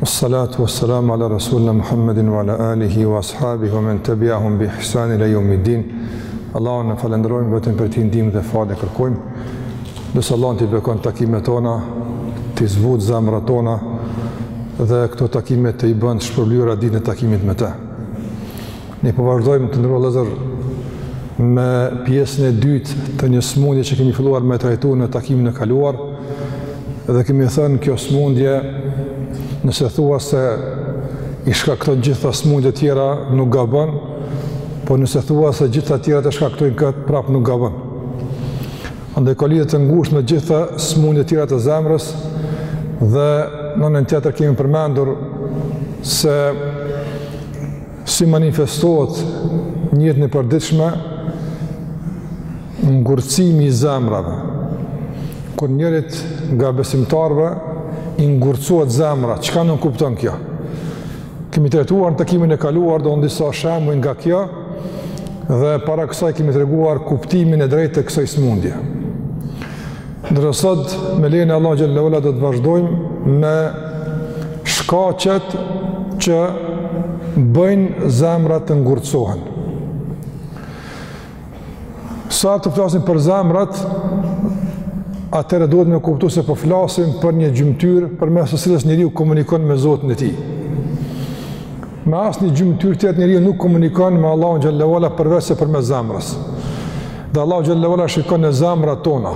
Wassalatu wassalamu ala rasulna Muhammedin wa ala alihi wa ashabihi wa men tabi'ahum bi ihsani ila yawmiddin. Allahun e falënderojmë vetëm prej tij ndihmë dhe falje kërkojmë. Lus Allahun t'i bekon takimet tona, t'i zbut zemrat tona dhe këto takime t'i bën shpërblyera ditën e takimit me të. Ne po vazhdojmë të nderuar vëllezër me pjesën e dytë të një smundje që kemi filluar me trajtu në takimin e kaluar dhe kemi thënë kjo smundje nëse thua se i shkakton gjitha smundjet tjera nuk gabon po nëse thua se gjitha tjerat e shkaktojnë këtë prap nuk gabon andaj ka lidhje të ngusht me gjitha smundjet tjera të zemrës dhe në anën tjetër kemi përmendur se Si manifestohet në jetën e përditshme ngurtësimi i zemrave, kur njërit nga besimtarëve i ngurtësohet zemra, çka nënkupton kjo? Kemi trajtuar në takimin e kaluar domethënë disa shembuj nga kjo, dhe para kësaj kemi treguar kuptimin e drejtë të kësaj smundje. Ndërsa sot me lejen e Allahut xhelle ve ala do të vazhdojmë me shkaqet që bëjnë zemrat të ngurtësohen. Sa herë të flasim për zemrat, atëherë duhet me kuptu se po flasim për një gjymtyrë përmes së cilës njeriu komunikon me Zotin e tij. Me asnjë gjymtyrë tjetër njeriu nuk komunikon me Allahun xhelle ve ala përveç se përmes zemrës. Dhe Allahu xhelle ve ala shikon në zemrat tona.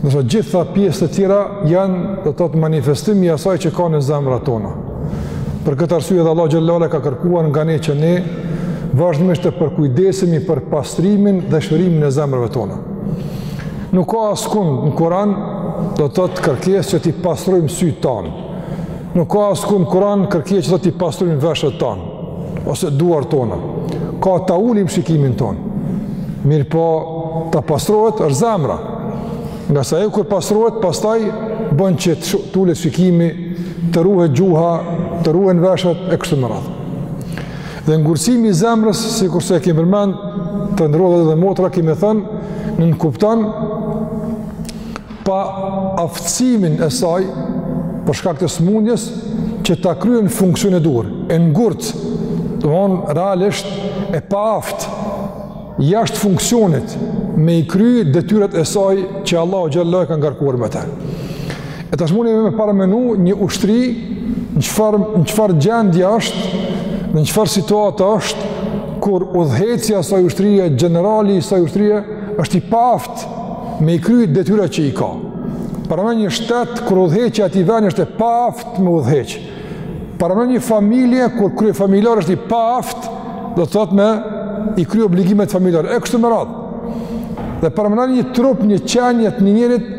Ndërsa gjitha pjesët e tjera janë do të thotë manifestim i asaj që ka në zemrat tona. Për këtë arsye edhe Allahu xhelle ve ala ka kërkuar nga ne që ne vazhdimisht të përkujdesemi për pastrimin dhe shërimin e zemrave tona. Nuk ka askund në Kuran do të thotë kërkesë që t'i pastrojmë sytë tanë. Nuk ka askund në Kuran kërkesë që t'i pastrojmë veshët tanë, ose duart tona. Ka ta ulim shikimin tonë. Mirëpo të pastrohet është zemra. Ngase kur pastrohet, pastaj bën që t'ulet shikimi, të ruhet gjuha, të ruhen veshët e kështu me radhë. Dhe ngurtësimi i zemrës, sikurse e kemi përmend, të nderuar vëllezër dhe motra, kemi thënë, nënkupton, paaftësimin e saj për shkak të smundjes që ta kryen funksionin e duhur, e ngurt, domethënë realisht e paaftë jashtë funksionit me i kry detyrat e saj që Allahu xhelle ve ala e ka ngarkuar me të. E tash mundeni me paramendu një ushtri në çfarë në çfarë gjendje është, në çfarë situatë është kur udhëheqja e asaj ushtrie, gjenerali i asaj ushtrie është i paaftë me i kry detyrat që i ka. Paramendo një shtet kur udhëheqja e atij vendi është e paaftë me udhëheq. Paramendo një familje kur kryefamiljari është i paaftë do të thotë me i kry obligimet familjare. E kështu me radhë. Dhe paramendo një trup, një qenie të një njeriut,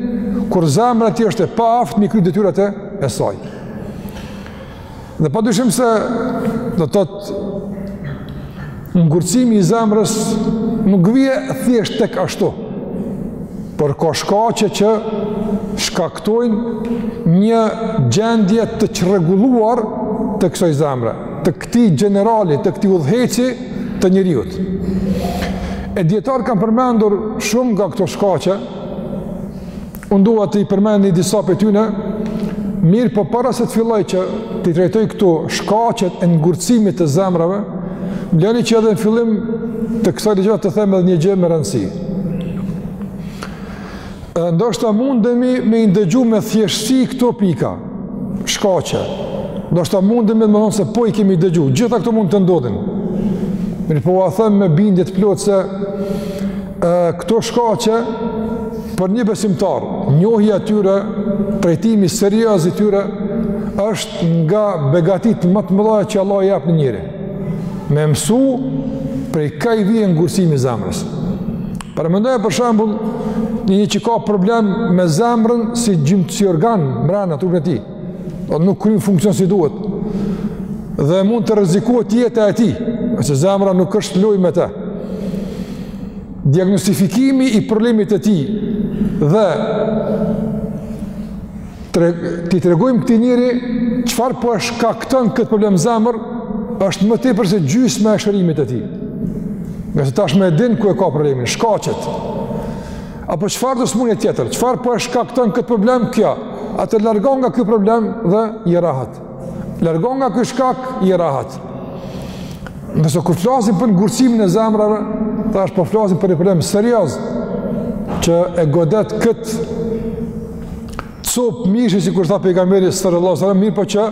kur zemra e tij është e paaftë me i kry detyrat e saj. Dhe pa dyshim se do të thotë ngurtësimi i zemrës nuk vjen thjesht tek ashtu, por ka shkaqe që shkaktojnë një gjendje të çrregulluar të kësaj zemre, të këtij gjenerali, të këtij udhëheqësi të njeriut. E dijetarët kanë përmendur shumë nga këto shkaqe, Unë dua t'i përmendi disa prej tyne, mirëpo para se të filloj që t'i trajtoj këtu shkaqet e ngurtësimit të zemrave, m'leni që edhe në fillim të kësaj ligjërate të them edhe një gjë me rëndësi. Ndoshta mundemi me i ndëgju me thjeshtësi këto pika, shkaqe. Ndoshta mundemi me thonë se po i kemi dëgju, gjitha këto mund të ndodhin. Mirëpo ua them me bindje të plotë se këto shkaqe për një besimtar, njohja e tyre, trajtimi serioz i tyre, është nga begatitë më të mëdha që Allahu i jep një njeriu. Me mësu, prej ka i vjen ngurtësimi i zemrës. Paramendoje, për shembull, një që ka problem me zemrën si gjymtyrë, si organ, mrena në trupin e tij, do nuk kryen funksion si duhet. Dhe mund të rrezikohet jeta e tij, se zemra nuk është lojë me të. Diagnostifikimi i problemit të tij dhe t'i tregojmë këtij njeri çfarë po e shkakton këtë problem në zemër, është më tepër se gjysma e shërimit të tij. Ngase tashmë e din ku e ka problemin, shkaqet. Apo çfarëdo smundje tjetër? Çfarë po e shkakton këtë problem kjo? Atëherë largohu nga ky problem dhe je rahat. Largohu nga ky shkak, je rahat. Ndërsa kur flasim për ngurtësimin e zemrave, tash po flasim për një problem serioz që e godet këtë copë mishi, sikur tha Pejgamberi salallahu alejhi ve selem, mirëpo që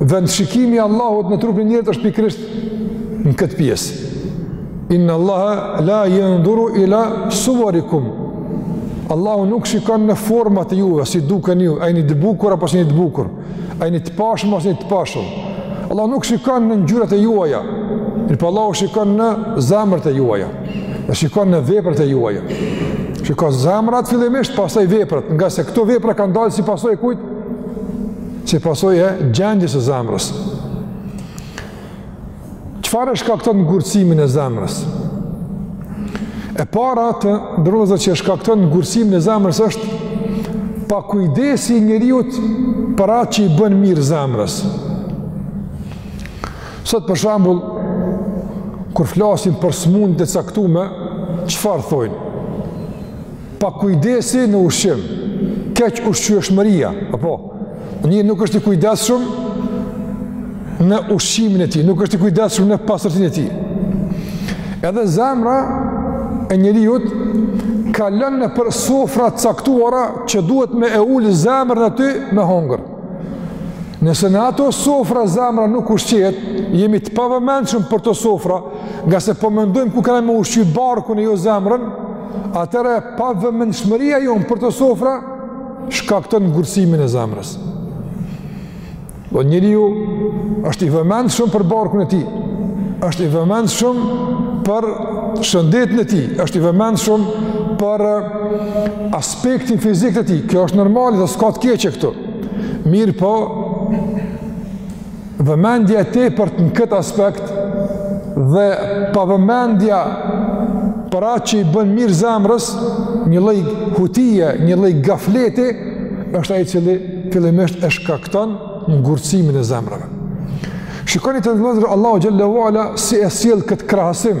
vendshikimi i Allahut në trupin e njeriut është pikërisht në këtë pjesë. Inna Allahe la jendhuru ila suvarikum. Allahu nuk shikon në format e juve, si dukeni, a jeni të bukur apo s'jeni të bukur. A jeni të pashëm apo s'jeni të pashëm? Allahu nuk shikon në ngjyrat e juaja, mirëpo Allahu shikon në zemrat e juaja. Dhe shikon në veprat e juaja. Shikon zemrat fillimisht, pastaj veprat, ngase këto vepra kanë dalë si pasojë e kujt? Si pasojë e gjendjes së zemrës. Çfarë e shkakton ngurtësimin e zemrës? E para të nderuar që e shkakton ngurtësimin e zemrës është pakujdesia e njeriut për atë që i bën mirë zemrës. Sot për shembull, kur flasim për sëmundje t'caktume, çfarë thojnë? Pakujdesi në ushqim, kequshqyeshmëria, apo, një nuk është i kujdesshëm në ushqimin e tij, nuk është i kujdesshëm në pastërtinë e tij. Edhe zemra e njeriut kalon nëpër sofra t'caktuara që duhet me e ul zemrën aty me hongër. Nëse në ato sofra zemra nuk ushqehet, jemi të pavëmendshëm për ato sofra, ngase po mendojmë ku kemi më ushqy barkun e jo zemrën, atëherë pavëmendshmëria jonë për ato sofra, shkakton ngurtësimin e zemrës. Do po njeriu është i vëmendshëm për barkun e tij, është i vëmendshëm për shëndetin e tij, është i vëmendshëm për eh, aspektin fizik të tij, kjo është normale dhe s'ka të keqe këtu. Mirëpo, Vëmendja e tepërt në këtë aspekt dhe pavëmendja për atë që i bën mirë zemrës, një lloj hutie, një lloj gafleti është ai i cili fillimisht e shkakton ngurtësimin e zemrave. Shikoni të nderuar, Allahu xhelle ue ala si e sjell këtë krahasim.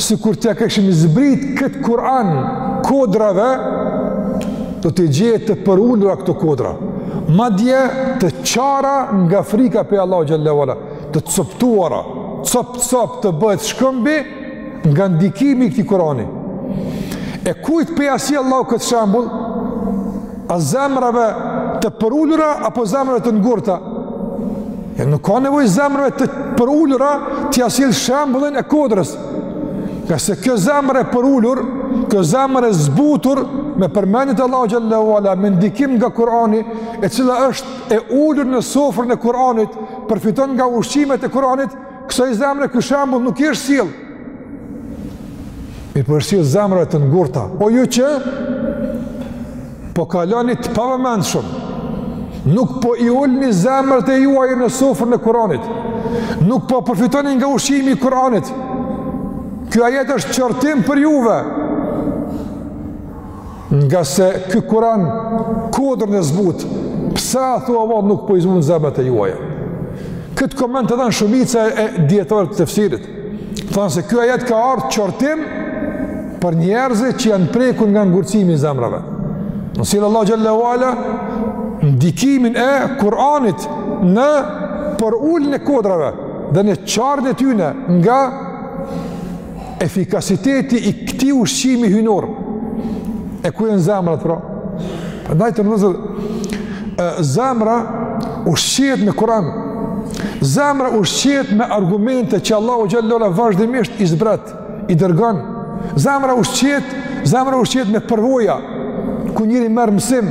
Sikur t'ia kishim zbrit këtë Kur'an kodrave, do t'i gjeje të përulura këto kodra. Madje të çara nga frika prej Allahut xhelle ue ala, të coptuara, cop cop të bëhet shkëmbi nga ndikimi i këtij Kur'ani. E kujt po ja sjell Allahu këtë shembull, a zemrave të përulura apo zemrave të ngurta, Jo, nuk ka nevojë zemrave të përulura t'ia sjellë shembullin e kodrës. Ngase kjo zemër e përulur, kjo zemër e zbutur me përmendjen e Allahut xhelle ue ala me ndikim nga Kurani, e cila është e ulur në sofrën e Kuranit, përfiton nga ushqimet e Kuranit, Kësaj zemre ky shembull nuk i është sjell. I është sjell zemrave të ngurta. O ju që po kaloni të pavëmendshëm. Nuk po i ulni zemrat e juaja në sofrën e Kuranit. Nuk po përfitoni nga ushqimi i Kuranit. Ky ajet është qortim për juve. Ngase ky Kur'an kodrën e zbut. Pse a thua vallë nuk po i zbut zemrat e juaja? Këtë koment e ka dhanë shumica e dijetarëve të tefsirit. Thanë se ky ajet ka ardh qortim për njerëzit që janë prekur nga ngurtësimi i zemrave. Në sjell Allahu xhel-le ue ala, ndikimin e Kur'anit në përuljen e kodrave dhe në çarjen e tyne nga efikasiteti i këtij ushqimi hyjnor, e ku janë zemrat, pra? Prandaj vëllezër, zemra ushqehet me Kur'an, zemra ushqehet me argumentet që Allahu xhel-le ue ala vazhdimisht i zbret, i dërgon, zemra ushqehet, zemra ushqehet me përvoja, ku njeriu merr mësim,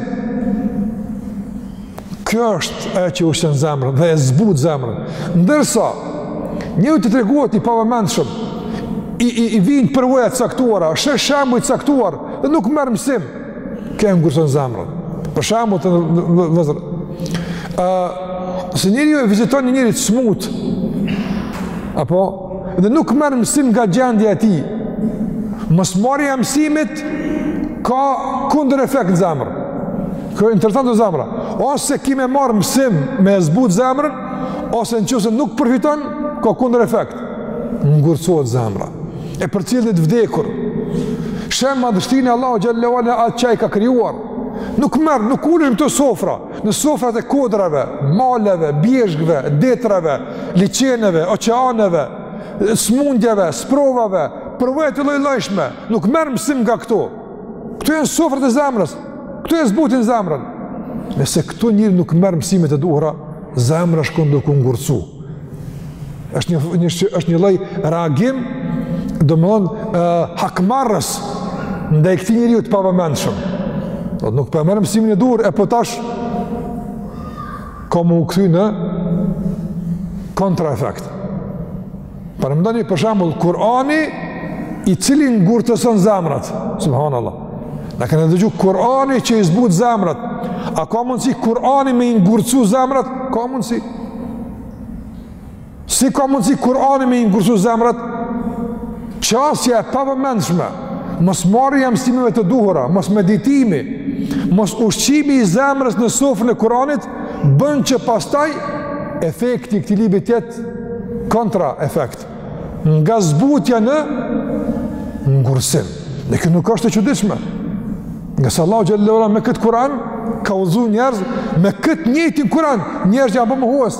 Kjo është ajo që ushqen zemrën dhe e zbut zemrën. Ndërsa, njeriu të tregohet i pavëmendshëm, i, i, i vijnë përvoja të caktuara, sheh shembuj të caktuar, dhe nuk merr mësim, kjo e ngurtëson zemrën. Për shembull vëllezër, nëse njeriu e viziton një njeri të smut, apo, dhe nuk merr mësim nga gjendja e tij, mosmarrja e mësimit ka kundërefekt në zemër. Kjo është interesant te zemra. Ose ki me marrë mësim me e zbut zemrën, ose në qoftë se nuk përfiton, ka kundërefekt. Ngurtësohet zemra. E përcjell një të vdekur. Sheh madhështinë e Allahut xhel-le ue ala, atë që ai ka krijuar. Nuk merr, nuk ulemi në këto sofra. Në sofrat e kodrave, maleve, bjeshkve, detrave, liqeneve, oqeaneve, smundjeve, sprovave, përvoja të llojllojshme. Nuk merr mësim nga këto. Këto janë sofrat e zemrës, këto e zbutin zemrën. Nëse këtu njeriu nuk merr mësimet e duhura, zemra shkon duke u ngurtësu. është një, një, është një lloj reagim, domethënë, uh, hakmarës, ndaj këtij njeriu të pavëmendshëm. Do të nuk po e merr mësimin e duhur, epo tash, ka me u kthy në kontraefekt. Paramendoni për shembull Kur'ani i cili ngurtëson zemrat. Subhanallah. Na kena dëgju Kur'ani që i zbut zemrat. A ka mundsi Kur'ani me i ngurtësu zemrat? Ka mundsi. Si ka mundsi Kur'ani me i ngurtësu zemrat? Qasja e pavëmendshme, mosmarrja e mësimeve të duhura, mosmeditimi, mosushqimi i zemrës në sofrën e Kur'anit bën që pastaj efekti i këtij libri të jetë kontraefekt. Nga zbutja në ngurtësim. Dhe kjo nuk është e çuditshme. Ngase Allahu xhel-le ue ala me kët Kur'an ka udhëzu njerëz me kët të njëjtin Kur'an, njerëz janë bënë mohues.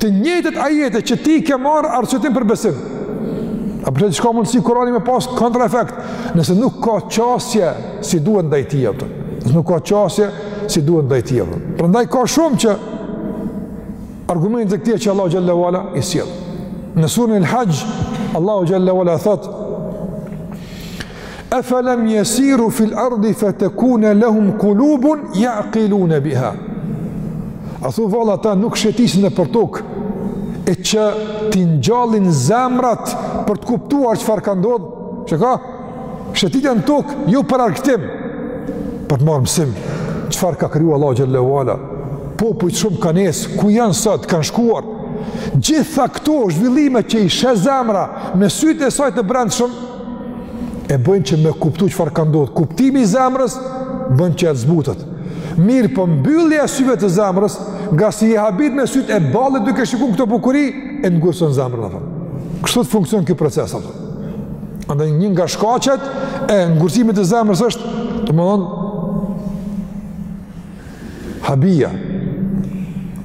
Të njëjtët ajete që ti ke marrë arsyetim për besim. A për çka mundësi Kurani me pas kontra efekt, nëse nuk ka qasje si duhet ndaj tij, a kupton. nëse nuk ka qasje si duhet ndaj tij. Prandaj ka shumë që argumente kësi që Allahu xhel-le ve ala i sjell. Në suren El-Haxh, Allahu xhel-le ve ala thotë, Afalam yasiru fil ardi fatakuna lahum qulubun yaqiluna biha. A thua vallë ata nuk shetisin nëpër tokë e që t'i ngjallin zemrat për të kuptuar çfarë ka ndodhur? Çka ka? Shëtitja në tokë, jo për argëtim. Për të marrë mësim, çfarë ka kriju Allahu xhel-le ve ala? Popujt shumë kanë qenë, ku janë sot, kanë shkuar? Gjitha këto zhvillime që i sheh zemra me sytë e saj të brendshëm, e bëjnë që me kuptu çfarë ka ndodhë. Kuptimi i zemrës bën që ajo të zbutet. Mirëpo mbyllja e syve të zemrës, ngase i habit me sytë e ballit duke shiku këto bukuri, e ngurtëson zemrën, a kupton. Kështu të funksionon ky proces, a kupton. Andaj një nga shkaqet e ngurtësimit të zemrës është, domethënë, Habia,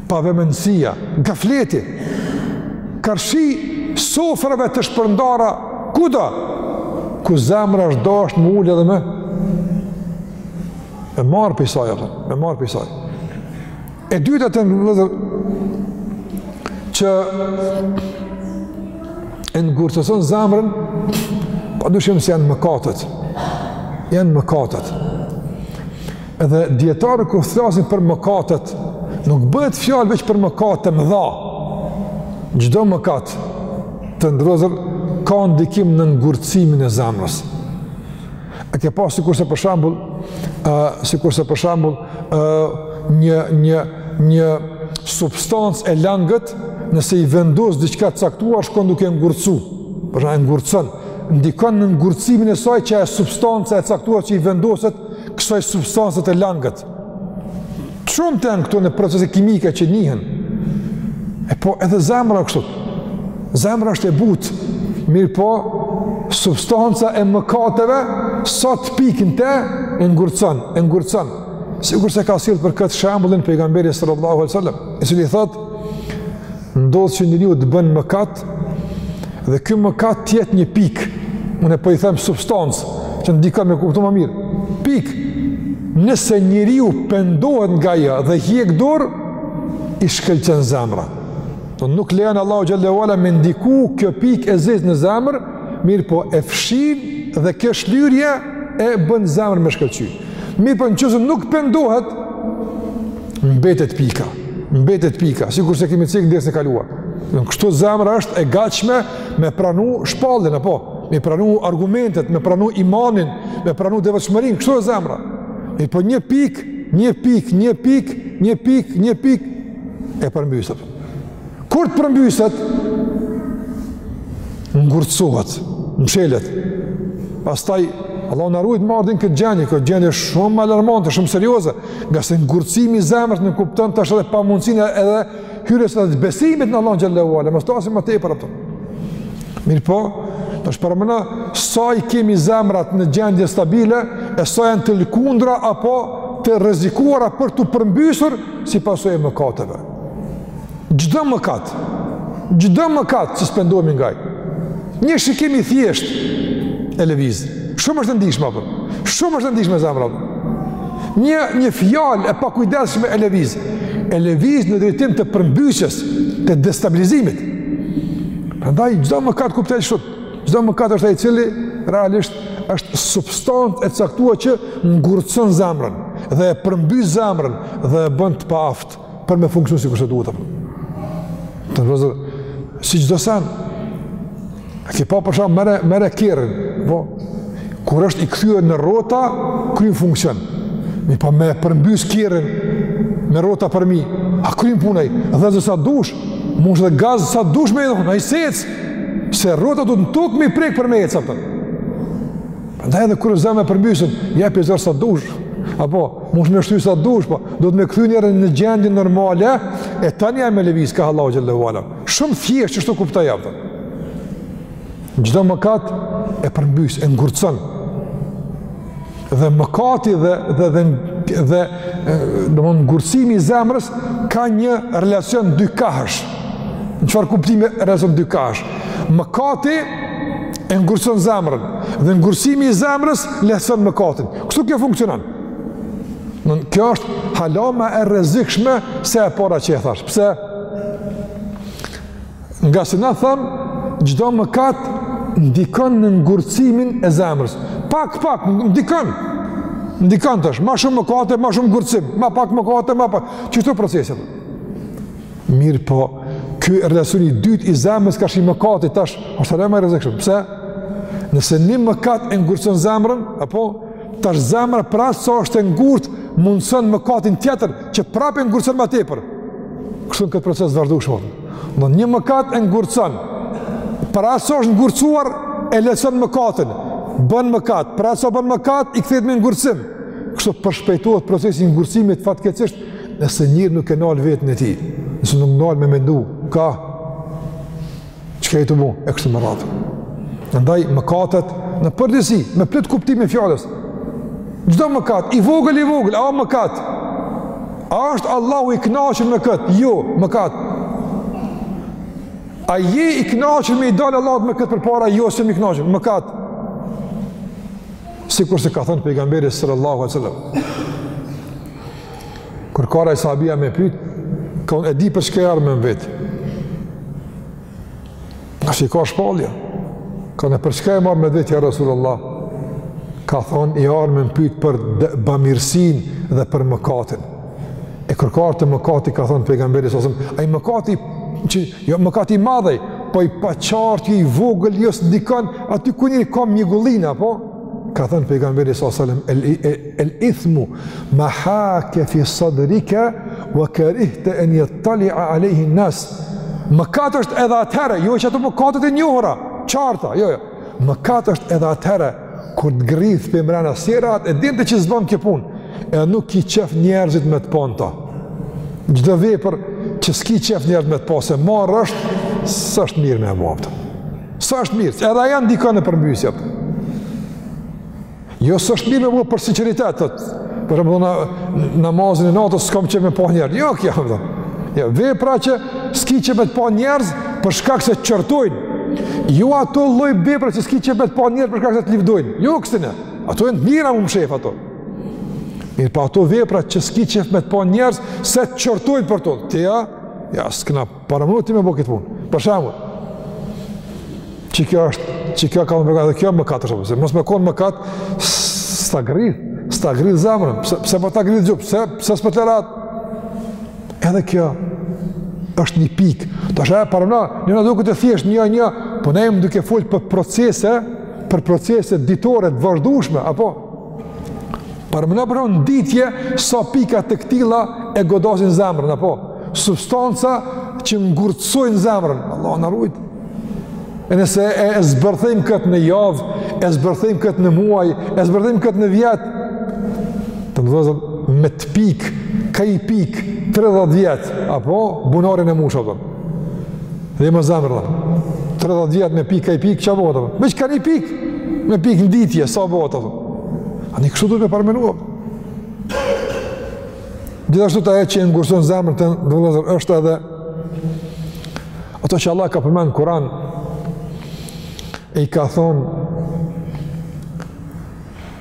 pavëmendësia, gafleti, karshi sofrave të shpërndara kudo, ku zemra është dashtë me ul edhe me, me marrë prej saj, me marrë prej saj. E dyta të nderuar vëllezër, që e ngurtëson zemrën, pa dyshim se janë mëkatet, janë mëkatet. Edhe dijetarët kur flasin për mëkatet, nuk bëhet fjalë veç për mëkate të mëdha. Çdo mëkat të nderuar vëllezër ka ndikim në ngurtësimin e zemrës. E ke pa sikurse për shembull, uh, sikurse për shembull, uh, një, një, një substancë e lëngët, nëse i vendos diçka të caktuar, shkon duke u ngurtësu. Për shembull, e ngurtëson. Ndikon në ngurtësimin e saj që është substanca e caktuar që i vendoset, kësaj substance të lëngët. Shumë janë këto në procese kimike që njihen. E po edhe zemra kështu. Zemra është e butë. Mirëpo, substanca e mëkateve, sa të pikon në te, e ngurtëson, e ngurtëson. Sikurse ka sjellë për këtë shembullin pejgamberi salallahu alejhi ve selem. I cili thotë, Ndodh që njeriu të bën mëkat, dhe ky mëkat të jetë një pikë, unë e po i them substancë, që ndikon me kuptu më mirë, pikë, nëse njeriu pendohet nga ajo dhe hjek dorë, i shkëlqen zemra. Po nuk lejon Allahu xhel-le ve ala me ndiku kjo pikë e zezë në zemër, mirëpo e fshin dhe kjo shlyrje e bën zemrën me shkëlqy. Mirëpo në qoftë se nuk pendohet, mbetet pika, mbetet pika, sikurse kemi cek n'dersin e kaluar. Në kështu zemra është e gatshme me pranu shpalljen, apo, me pranu argumentet, me pranu imanin, me pranu devotshmërinë, kështu është zemra. Mirëpo një pikë, një pikë, një pikë, një pikë, një pikë, e përmbyset. Kur të përmbyset, ngurtësohet, mshelet. Pastaj, Allahu na ruajt me ardh n'këtë gjendje, kjo gjendje shumë alarmante, shumë serioze, Ngase ngurtësimi i zemrës nënkupton tash edhe pamundësinë edhe hyrjes edhe të besimit në Allahun xhelle ue ala, mos t'flasim ma tepër, apo. Mirëpo, tash paramëno, sa i kemi zemrat në gjendje stabile, e sa janë të lëkundura apo të rrezikuara për t'u përmbysur si pasojë e mëkateve. Çdo mëkat, çdo mëkat që s'pendohemi nga ai. Një shikim i thjeshtë e lëviz. Shumë është e ndishme apo? Shumë është e ndishme zemra. Një një fjalë e pakujdesshme e lëviz. E lëviz në drejtim të përmbysjes, të destabilizimit. Prandaj çdo mëkat kuptoje kshtu. Çdo mëkat është ai i cili realisht është substancë e caktuar që ngurcon zemrën dhe e përmbys zemrën dhe e bën të paaftë. për me funksionu si qysh duhet. Të nderuar vllezër, si çdo sen, e ki pa për shembull merre, merre kerrin, po, kur është i kthyer në rrota, kryn funksion. Mirëpo me përmbys kerrin me rrota përmi, a kryn punë ai, dheze sa dush, mundesh edhe gaz sa dush me i dhënë, ai s'ec, se rrota duhet në tokë me prek për me ec, apo. Prandaj edhe kur është zemra e përmbysun, jepi zor sa dush, apo, Munesh me shty sa dush, po duhet me kthy njëherë në gjendje normale e tani ja me lëviz ka Allahu xhelle ue ala. Shumë thjesht qështu kuptoje, apo. Çdo mëkat e përmbys, e ngurcon. Dhe mëkati dhe dhe dhe dhe domthon ngurcimi i zemrës ka një relacion dykahësh. Në çfarë kuptimi relacion dykahësh? Mëkati e ngurcon zemrën dhe ngurcimi i zemrës lehtëson mëkatin. Kështu kjo funksionon. Në kjo është hala ma e rrezikshme se e para që e thash. Pse? Ngase na thamë, çdo mëkat ndikon në ngurcimin e zemrës. Pak, pak, ndikon. Ndikon tash, ma shumë mëkate, ma shumë ngurcim, ma pak mëkate, ma pak. Qështu procesi? Mirëpo, ky relacioni i dytë i zemrës karshi mëkatit, tash, është hala ma e rrezikshme. Pse? Nëse një mëkat e ngurcon zemrën, apo, Tash zemra për aq sa është e ngurtë, mundëson mëkatin tjetër, që prapë e ngurtëson më tepër. Kështu në këtë proces vazhdueshëm. Do një mëkat e ngurtëson, për aq sa është ngurtësuar, e lehtëson mëkatin. Bën mëkat, për aq sa bën mëkat, i kthehet me ngurtësim. Kështu përshpejtohet procesi i ngurtësimit fatkeqësisht, nëse njeri nuk e nal veten e tij, nëse nuk nal me mendu, ka Çka je tu bo, e kështu me radhë. Andaj, mëkatet, në përgjithësi, me plot kuptimin e fjalës, çdo mëkat, i vogël, i vogël, a mëkat, a është Allahu i kënaqun me këtë, jo, mëkat, a je i kënaqun me i dalë Allahut me këtë përpara, jo, s'jam i kënaqun, mëkat, sikurse ka thënë pejgamberi salallahu alejhi ue selem, Kur ka ardh ai sahabiu me pyt, ka thonë e di për çka je ardh me m'vet. Ngaqë i ka shpallja, ka thonë për çka jam ardh me t'vet, ja Rasulullah, ka thonë je ardh me m'pyt për bamirësinë dhe për mëkatin. E kur ka ardh te mëkati, ka thonë pejgamberi sasëm, ai mëkati, që, jo, mëkati i madh, po i paqartë, i vogël, jo s'ndikon, aty ku njeri ka mjegullina, po, Ka thënë pejgamberi sa selam el el ithmu ma haka fi sadrika wa karihta an yattali alayhi an-nas. Mëkat është edhe atëherë, jo që ato mëkatet e njohura, qarta, jo jo. Mëkat është edhe atëherë kur të grith përmbrena s'je rahat e din ti që s'bën kjo punë. E nuk ki qef njerëzit me të pa n'ta. Çdo vepër që s'ki qef njerëzit me të pa se marre është s'është mirë me vaptë. S'është mirë, që edhe ajo ndikon në përmbysje. Jo, s'është mirë me bërë për sinqeritet, domethënë namazin e natës, s'kam qef me m'pa njerëz, jo, kjo, të jo, vepra që s'ki qef me të pa njerëz, për shkak se t'qortojnë, jo ato lloj vepre që s'ki qef me të pa njerëz, për shkak se të livdojnë, jo, kësine, ato janë t'mira me i mshef ato, mirëpo po ato vepra që s'ki qef me të pa njerëz, se të qortojnë për to, të ja, ja, s'kna Paramendo ti me bo kët punë. Për shembull, qe kjo është, qe kjo ka mëkat, dhe kjo mëkat, se mos me konë mëkat, s'ta grith, s'ta grith zemrën, pse, pse po ta grith gjoksin, pse, pse s'po të le rahat, edhe kjo është një pikë, tash ajo paramendo, ne na duket e thjeshtë një, një, po ne jemi duke fol për procese, për procese ditore të vazhdueshme, apo, Paramendo brenda dite, sa pika të këtilla e godasin zemrën, apo? Substanca që ngurtësojnë zemrën, Allahu na rujt. E nëse e, e zbërthejmë këtë në javë, e zbërthejmë këtë në muaj, e zbërthejmë këtë në vjet, domethënë, me të pikë, ka i pikë, 30 vjet, apo? Bunarin e mush, apo? Dhe mo zemra. 30 vjet me pikë, ka i pikë, ça bohet, apo? Veç ka një pikë, me pikë në ditë, sa bohet, apo? Ani kështu duhet me paramendu. Gjithashtu te ajo që e ngurëson zemrën, të nderuar vëllezër, është edhe ato që Allahu ka përmend në Kuran, e i ka thonë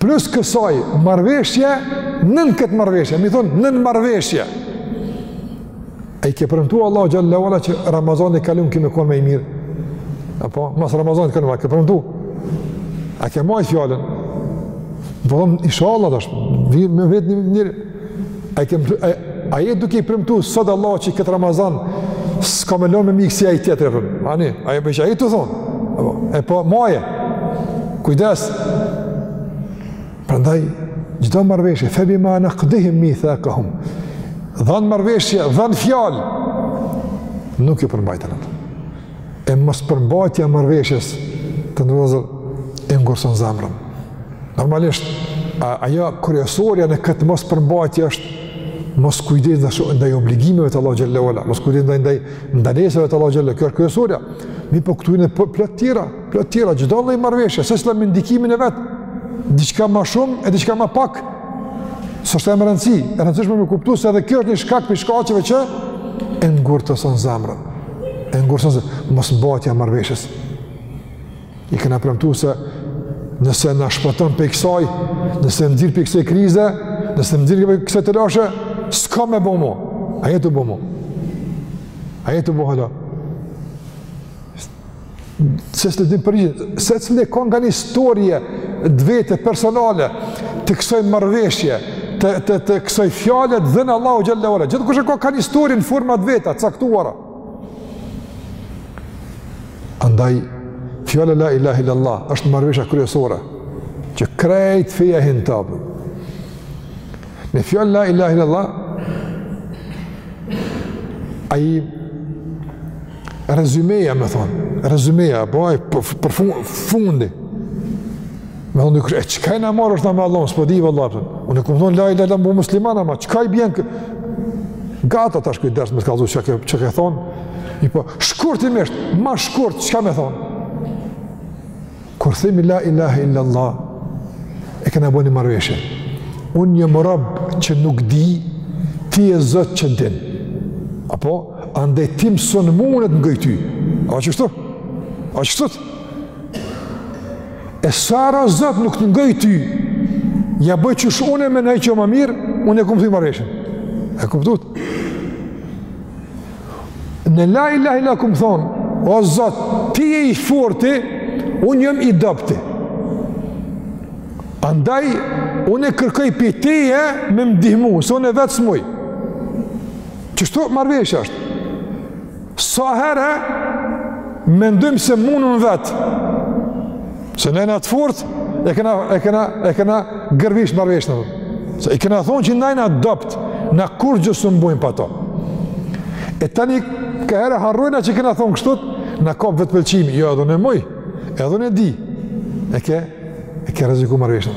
Plus kësaj marrëveshje, nën këtë marrëveshje, me thonë, nënmarrëveshje. A i ke premtu Allahut xhele ve ala që Ramazanin e kalum ki me konë ma i mirë. Apo, mas Ramazanit kalum, a ke premtu? A ke majt fjalën? Po, inshallah, tash, me vetë një njeri. A i kemë, a, a je duke i premtu sot Allahut që këtë Ramazan, s'ka me lonë me m'ikë si ai tjetri, apo. Ani, a i përqë, a je tu thonë, e po, maje, kujdes, prandaj, çdo marrëveshje, fe bima nakdihim mithakahum, dhanë marrëveshje, dhanë fjalë, nuk iu përmbajtën atë. e mospërmbajtja e marrëveshjes, të nderuar vëllezër, e ngurëson zemrën. Normalisht, ajo kryesorja në këtë mospërmbajtje është moskujdes ndaj ndaj obligimeve të Allahut xhele ve ala, moskujdes ndaj ndaj ndalesave të Allahut xhele ve ala, kjo është kryesorja. Mirëpo këtu hin plot tjera, plot tjera, çdo lloj marrëveshje, secila me ndikimin e vet, diçka ma shumë e diçka ma pak, se është me rëndësi, e rëndësishme me kuptu se edhe kjo është një shkak prej shkaqeve që e ngurtëson zemrën. e ngurëson se mosmbajtja e marrëveshjes. I kena premtu se nëse na shpëton prej kësaj, nëse më nxir prej kësaj krize, nëse më nxir prej kësaj telashe, s'ka me bo mo, a je tu bo mo. A je tu bo hala. secili e din për veti, secili e ka nga një histori të veten, personale, të kësoj marrëveshje, të, të, të kësoj fjale të dhënë Allahut xhele ve ala. Gjithkush e ka, ka një histori në forma të veta, caktuara. Andaj, fjala la ilahe illa Allah, është marrëveshja kryesore, që krejt feja hin n'to, apo. Me fjalën la ilahe illa Allah, ai Rezymeja, me thonë, rezymeja, apo e për, për fundi. Me thonë, e çka jena marrë vesht na me Allahun, s'po di, vëlla be, unë e kam thonë la ilahe illa Allah, jam bo musliman, ama çka i bjenë kë... Qata tash këtë ders me të kallzu ç'ke, ç'ke thonë, apo, shkurtimisht, ma shkurt, çka me thonë? Kur themi la ilahe illa Allah, e kena bo një marrëveshje. Unë jam rob që nuk di, ti je Zot që din. Apo, andej ti më mëson, unë të ngoj ty. A qështu? A qështu? E sa herë o Zot nuk të ngoj ty, ia boj qysh unë e menoj që o ma mirë, unë e kam thy marrëveshjen. E kuptut Në la ilaha illa kemi thonë, o Zot, ti je i forti, unë jam i dobti. Andaj, unë e kërkoj prej teje me më ndihmu, se unë vetë s'muj. Qështu marrëveshja është? Sa herë, mendojmë se mundem vetë, Se na jena të fortë e kena e kena e kena gërvisht marrëveshjen. Se i kena thonë që na jena të dobët, na kurrgjë s'un bojmë pa to. E tani kaherë harrojmë që kena thonë kështu, na kap vetëpëlqimi, jo edhe unë muj, edhe unë di. E ke e ke rreziku marrëveshjen.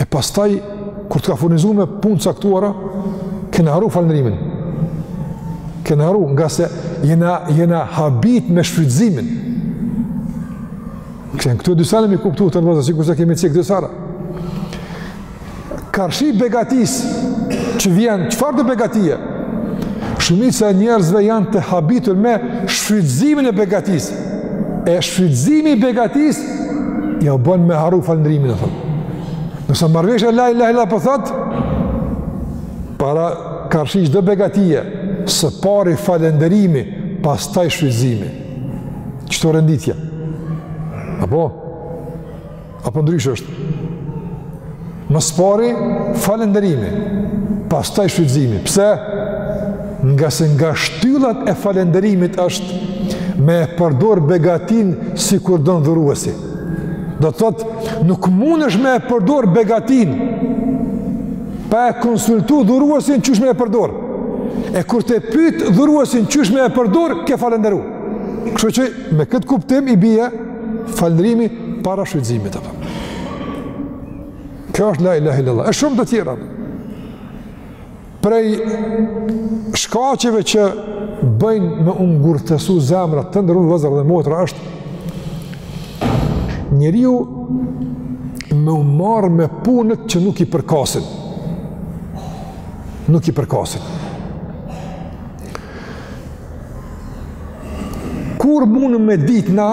E pastaj, kur të ka furnizu me punë të caktuara, kena harru falënderimin. Kena harru, ngase jena, jena habit me shfrytëzimin. Se janë këtu dy sene me i kuptu te njerëzit, sikurse kemi cek dy sene. Karshi begatisë që vjen, çfarëdo begatie? Shumica e njerëzve janë të habitur me shfrytëzimin e begatisë. E shfrytëzimi i begatisë jau bën me harru falënderimin, domethënë. Ndërsa marrëveshja la ilaha illa po thot para karshi çdo begatie, së pari falënderimi, pastaj shfrytëzimi. Qështu renditja. Apo apo ndrysh është. Më së pari, falënderimi, pastaj shfrytëzimi. Pse? Ngase nga shtyllat e falënderimit është me e përdor begatinë sikur don dhuruesi. Do të thotë, nuk mundesh me e përdor begatinë, pa e konsultu dhuruesin qysh me e përdor. E kur ta pyt dhuruesin qysh me e përdor, ke falënderu. Kështu që me këtë kuptim i bie falënderimi para shfrytëzimit apo. Kjo është la ilahe illallah. E shumë të tjera. Prej shkaqeve që bëjnë me u ngurtësu zemra të nderuar vëllezër dhe motra është njeriu me u marrë me punët që nuk i përkasin. Nuk i përkasin. Ku mundëm me ditë na,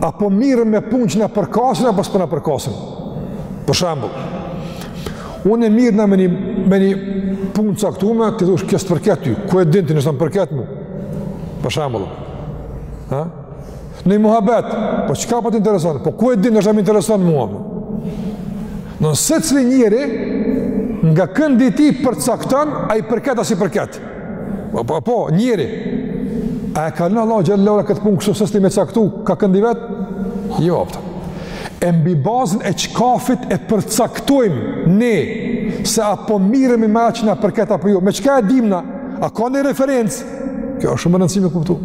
a po mirrem me punë që na përkasin, apo s'po na përkasin. Për shembull, unë mirrna me një, me një punë të caktume, ti thush kjo s'të përket ty, ku e din ti noshta më përket mu. Për shembull, ha? Në një muhabet, po çka po të intereson, po ku e din ti noshta më intereson mua. Domethënë secili njeri, nga këndi i tij përcakton, a i përket, a s'i përket. Po, po, njeri. A e ka lënë Allahu xhelle ve ala këtë punë kështu secili me caktu, kah qejfi vet? Jo, po. E mbi bazën e çkafit e përcaktojmë ne se a po mirremi me çka na përket apo jo. Me çka e dimë na? A ka një referencë? Kjo është shumë e rëndësi me kuptu.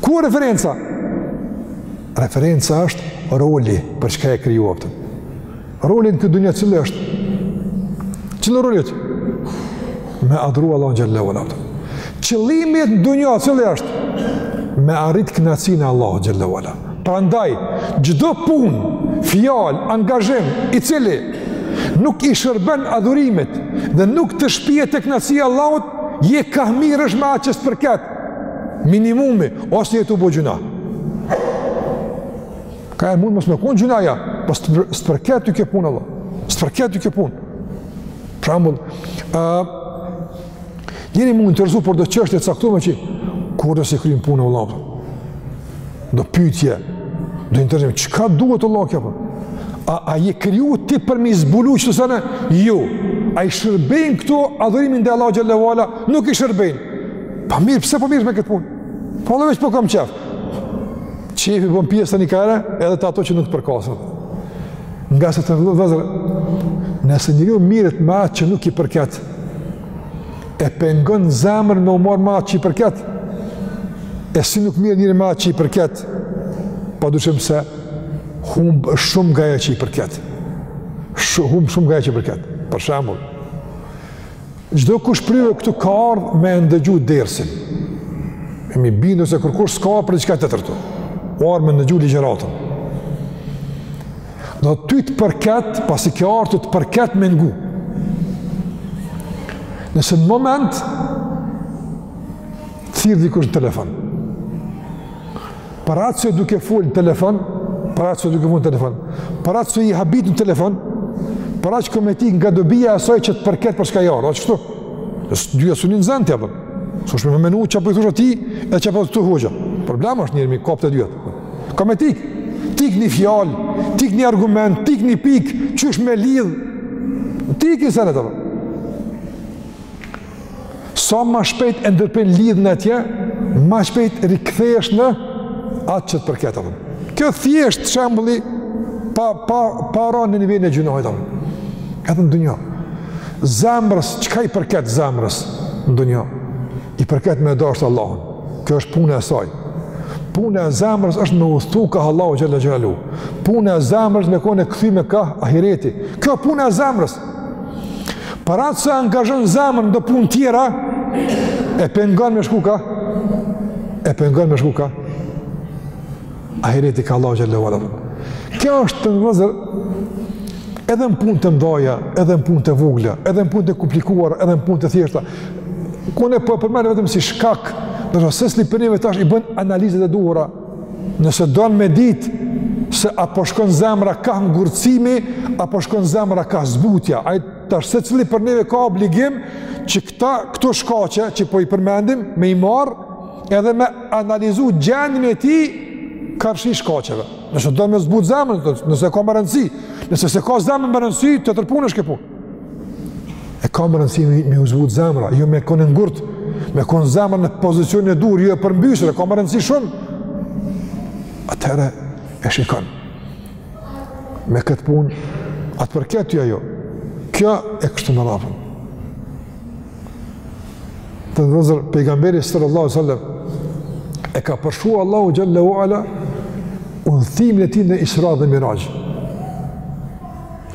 Ku është referenca? Referenca është roli për çka je kriju. Roli n'këtë dunja cili është? Cili rol është? Me adhuru Allahun xhelle ve ala. Qëllimi n'dunja cili është? Me arrit knaqsinë e Allahut xhelle ve ala. Prandaj, çdo punë, fjalë, angazhim, i cili nuk i shërben adhurimit dhe nuk të shpie te knaqsia e Allahut, je ka mirresh me atë që s'të përket, minimumi, ose je tu bo gjynah. Ka e mund mos me konë gjynah, po s'të përket ty kjo punë, vallah. S'të përket ty kjo punë. Pra mund, uh, njeri mun interesu për do çështje t'caktume që, kur do si krye punë, vallah, do pytje, do interesim, çka duhet, vallah, kjo punë? A, a je kriju ti për me i zbulu qito sene? Jo. A i shërbejnë këto adhurimit ndaj Allahut xhelle ve ala? Nuk i shërbejnë. Po mirë, pse pa po mirresh me këtë punë? Po dhe veç po kam qef. Qefi bën pjesë tanikare edhe te ato që nuk të përkasin. Ngase, o vllazër, nëse njeriu mirret me atë që nuk i përket, e pengon zemrën me u marrë me atë që i përket, e si nuk mirret njeri me atë që i përket, pa dyshim se humb shumë nga ajo që i përket. Humb shumë nga ajo që i përket. Për shembull, Çdokush prej juve këtu ka ardhë me e ndëgju dersin. Jemi t'bindun se kërkush s'ka ardhë për diçka tjetër këtu. O ardhë me ndëgju ligjeratën. Dhe ty të përket, pasi ke ardhë këtu të përket me ngu. Nëse në moment, thirr dikush në telefon. Për aq sa je duke folë në telefon, për aq sa je duke folë në telefon, për aq sa je i habit në telefon, për aq ka me t'ik nga dobija asaj që të përket për çka je ardhë, a o kshtu? Se dyja s'mun i nxën truja. S'mush me menu çka po i thush atij, e çka po thotë hoxha. Problem është njeri me i kap të dyja. Ka me t'ik, t'ik një fjalë, t'ik një argument, t'ik një pikë, qysh me lidhë, t'ikin senet. Sa ma shpejt e ndërprin lidhjen edhe, ma shpejt rikthehesh në atë që të përket, apëm. Kjo thjesht shembuli pa, pa, pa ra në nivelin e gjynahit, apëm. Edhe në dynjo. Zemrës, çka i përket zemrës në dynjo? I përket me e dashtë Allahun. Kjo është puna e saj. Puna e zemrës është me udhëtu kah Allahu xhelle xhelaluhu. Puna e zemrës me konë e kthyme kah ahireti. Kjo puna e zemrës. Për atë se angazhon zemrën në do punë tjera, e pengon me shku ka, e pengon me shku ka ahireti, ka Allahu xhelle ve ala. Kjo është të nderuar vëllezër, edhe në punë të mëdhaja, edhe në punë të vogla, edhe në punë të komplikuara, edhe në punë të thjeshta, ku unë po e përmendi vetëm si shkak, ndoshta secili prej neve tash i bën analizet e duhura, Nëse don me ditë se a po shkon zemra ka ngurtësimi, a po shkon zemra ka zbutja, ai tash secili prej neve ka obligim që këta, këto shkaqe që po i përmendim me i marrë edhe me analizu gjendjen e tij karshi shkaqeve. Nëse do me zbut zemrën, nëse e ka me rëndësi, nëse s'e ka zemrën me rëndësi, tjetër punë është kjo punë. E ka me rëndësi me, me u zbut zemra, jo me konë e ngurtë, me konë zemra në pozicionin e duhur, jo e përmbysur, e ka me rëndësi shumë. Atëherë e shikon. Me këtë punë, a të përket ty a jo. Kjo e kështu me radhë. Të nderuar vëllezër, pejgamberi sallallahu alaihi wasallam, e ka përshkru Allahu xhelle ve ala, udhëtimin e tij në isra dhe miraxh.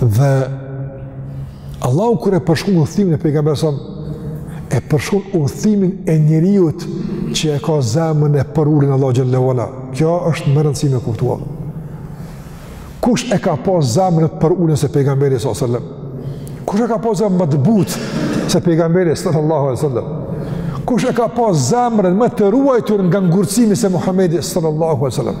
Dhe Allahu kur e përshkon udhëtimin e pejgamberit alejhi selam e përshkon udhëtimin e njeriut që e ka zemrën e përulun Allahu xhelle ve ala. Kjo është me rëndësi me kuptuar. Kush e ka pas zemrën e përulun se pejgamberi alejhi selam? Kush e ka pas zemrën më të butë se pejgamberi sallallahu alaihi wasallam? Kush e ka pas zemrën më të ruajtur nga ngurtësimi se Muhamedi sallallahu alaihi wasallam?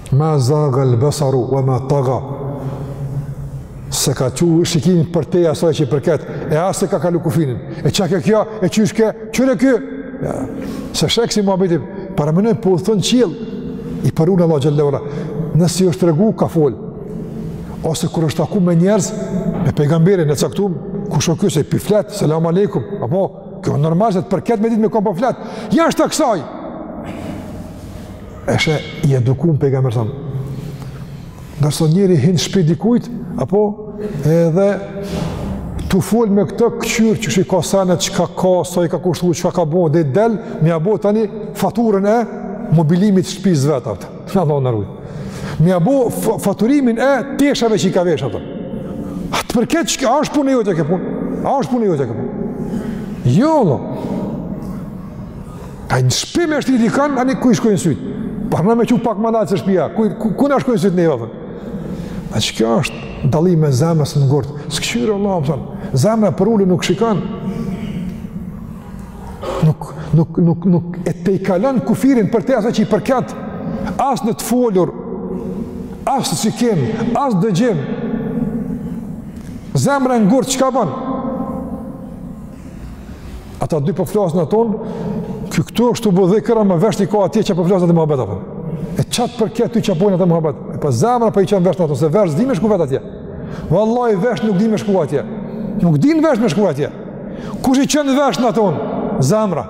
Ma zaga al-basaru wa ma taga. S'e ka çu shikimin përtej asaj që i përket, e as s'e ka kalu kufinin. E çka ke kjo? E qysh ke? Kqyre ky? Ja. S'e sheh ksi muhabeti paramenoj po thon qiell i parun Allah xhelle ve ala. Nëse është tregu ka fol. Ose kur është taku me njerëz, me pejgamberin e caktuar, kush o ky se pi flet, selam aleikum, apo kjo normal se të përket me ditë me kon po flet. Jashtë kësaj. Është i edukum pejgamberi thamë. Ndërsa njeri hin n'shpi t'dikujt, apo edhe tu fol me këtë kqyr qysh i ka senet, çka ka, sa i ka kushtu, çka ka bo, dhe i del, me ia bo tani faturën e mobilimit t'shpisë vetë, atë, Allahu na rujt. Me ia bo faturimin e teshave që i ka veshë, atë. A të përket që a është punë e jotja kjo punë? A është punë e jotja kjo punë? Jo, Allah. A në shpi me shti dikon, ani ku i shkojnë syt. Po na me çu pak ma dalë se shpija. Ku ku, ku na shkojnë syt neve. A që kjo është dallimi me zemrës ngurt? S'këqyr, Allahu më thon. Zemra e përulun nuk shikon. Nuk nuk nuk nuk e tejkalon kufirin përtej asaj që i përket. As në të folur, as në shikim, as dëgjim. Zemra e ngurt çka bon? Ata dy po flasin atun, ky këtu është, po edhe krejt veshtë i ka atje ça po flasin n'atë muhabet, apo. E ça t'përket ty ça bojnë n'atë muhabet? E po zemra po i çon veshtë atun, se veshtë s'din me shku vetë atje. Vallahi veshtë nuk di me shku atje. Nuk din veshtë me shku atje. Kush i çon veshtë atun? Zemra.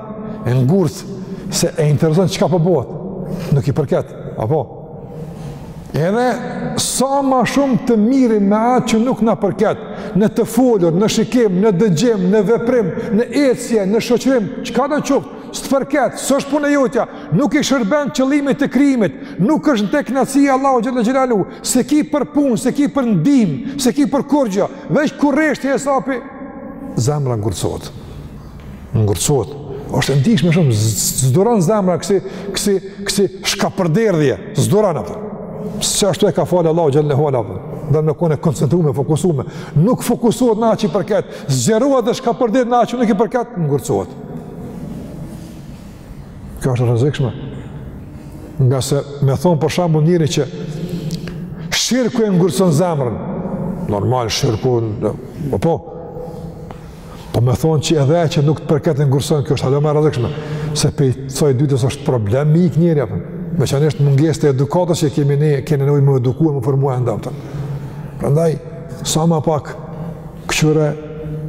E ngurt se e intereson çka po bohet. Nuk i përket. Apo? Edhe sa ma shumë të mirim me atë që nuk na përket, në të folur, në shikim, në dëgjim, në veprim, në ecje, në shoqërim, çkado qoftë, s'të përket, s'është punë e jotja, nuk i shërben qëllimit të krijimit, nuk është në të knaqsia e Allahut xhele xhelaluhu, s'e ki për punë, s'e ki për ndihmë, s'e ki për kurgja, veç kurreshtje e sapi, zemra ngurcohet. ngurcohet. Është e ndishme shumë, s'duron zemra kësi, kësi, kësi shkapërderdhje, s'duron, a kupton. Se ashtu e ka falë Allahu xhele xhelaluhu, dhe me kon e koncentrume, fokusume, nuk fokusohet në atë që i përket, zgjerohet dhe shkapërderdhet në atë që nuk i përket, ngurcohet. Kjo është e rrezikshme. Ngase me thonë për shembull njeri që shirku e ngurcon zemrën, normal shirku, po po. Po me thonë që edhe ajo që nuk të përket e ngurcon, kjo është hala ma e rrezikshme, se prej ksaj dytës është problem me ikë njeri, a kupton. Meqenëse është mungesë e edukatës që kemi ne, kena nevojë m'u eduku e m'u formu ende, a kupton. Prandaj, sa ma pak, këqyre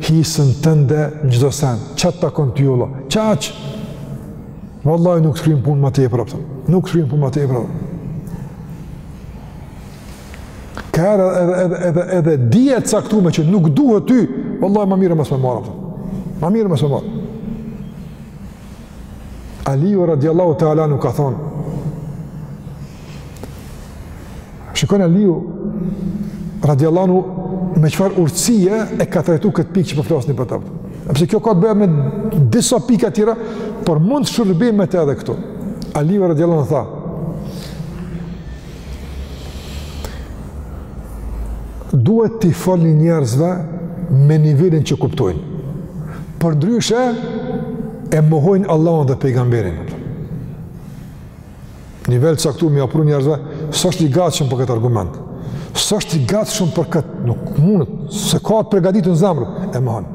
hisën tënde në çdo sen, ça të takon t'jullo, qaq, vallahi nuk të kryn punë ma tepër, a kupton. nuk të kryn punë ma tepër, a kupton. Ka edhe, edhe, edhe, edhe, edhe dije të caktume që nuk duhen ty, vallahi ma mirë mos me marrë, a kupton. Ma mirë mos me marrë. Aliju radiallahu ta'ala anhu ka thonë. Shikon Aliju radiallahu me çfarë urtësie e ka trajtu këtë pikë që po flasim. Edhe pse kjo ka të bëjë me disa pika tjera, por mund të shërbim me të edhe këtu. Aliju radiallahu anhu tha, Duhet t'i folni njerëzve me nivelin që kuptojnë. Përndryshe, e mohojnë Allahun dhe pejgamberin. Nivel të caktum i afron njerëzve, s'është i gatshëm për këtë argument. S'është i gatshëm për këtë, nuk mundet, s'e ka të pregaditun zemrën, e mohon.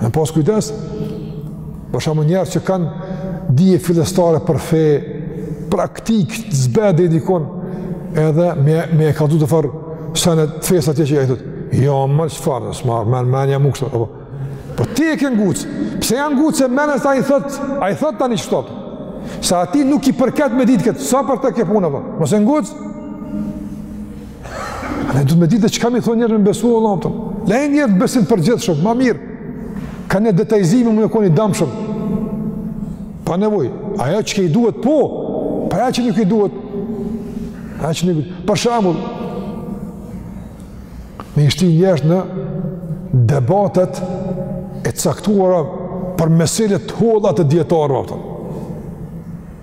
Me pas kujdes, për shembull njerëz që kanë dije fillestare për fe, praktikë, të zbehtë e dikon, edhe me, me i kallzu do farë sene të fesë atje që thotë. Jo, more çfarë, s'ma merr, men, mendja kështu, apo. Po ti e ke ngucë, pse janë ngucë e mërës ai thotë, ai thotë tani qashtu. Se atij nuk i përket me ditë këtë, sa për të ke punë, apo. Mos e nguc, Ne duhet me ditë çka me i thonë njerit me besu Allah, m'kupton. Le njerëzit në besim të përgjithshëm, ma mirë. Ka një detajzim mundet me kon i damshëm. Pa nevojë, ajo çka i duhet, po, po ajo që nuk i duhet. Ajo që nuk i duhet. Për shembull, me i shti njerëzit në debatet e caktuara për meselet e holla të dijetarëve, m'kupton.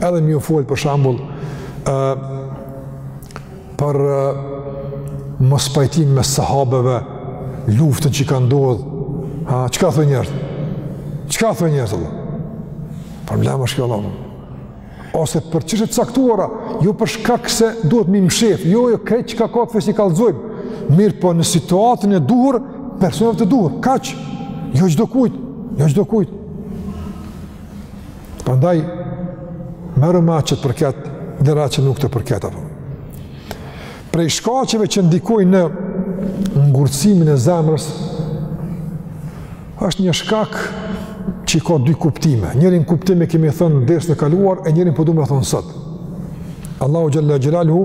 edhe me ju folë për shembull uh, për uh, mospajtime sahabeve luftën që ka ndodhë ha, çka thonë njerëzit çka thonë njerëzit problem është kjo lamë ose për çështje të caktuara jo për shkak se duhet me i mshefë jo jo krejt çka ka të fesë i kallëzojmë mirë po në situatën e duhur personave të duhur, kaq jo çdokujt jo çdokujt Prandaj, merru me atë që të përket, lere atë që nuk të përket. Apo. Prej shkaqeve që ndikojnë në ngurësimin e zemrës, është një shkak që ka dy kuptime. Njërin kuptim e kemi thënë në dersin e kaluar, e njërin po du me thënë sot. Allahu xhele xhelaluhu